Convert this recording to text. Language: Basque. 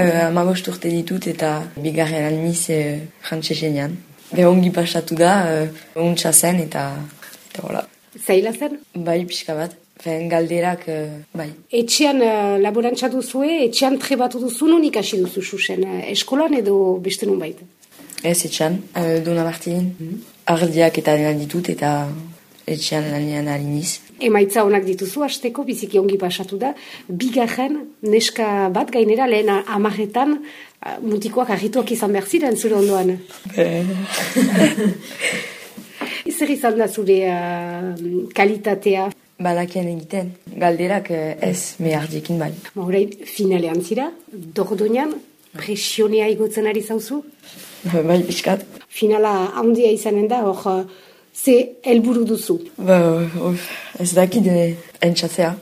Uh, Amabost urte ditut eta bigarren alniz uh, jantxesenean. Be ongi pasatu da, uh, untsa zen eta, eta hola. Zaila zen? Bai, pixka bat. Fen galderak, uh, bai. Etxean uh, laborantza duzue, etxean trebatu duzu, nun ikasi duzu susen? Eskolan edo beste nun baita? Ez etxean, uh, Dona Martin, mm ardiak eta dena ditut eta etxean lanian aliniz. Emaitza honak dituzu, hasteko biziki ongi pasatu da. Bigarren, neska bat gainera lehen amaretan, mutikoak argituak izan behar ziren zure ondoan. Zer izan da zure uh, kalitatea? Balakien egiten, galderak uh, ez mehardiekin bai. Horai, finalean zira, dordoinan, presionea igotzen ari zauzu? bai, pixkat. Finala handia izanen da, hor, C'est le boulot de soi. C'est à qui de enchaîner?